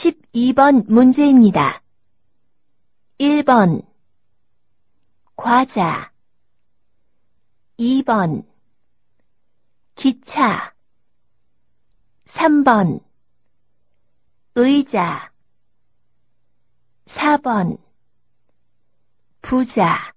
12번 문제입니다. 1번. 과자. 2번. 기차. 3번. 의자. 4번. 부자.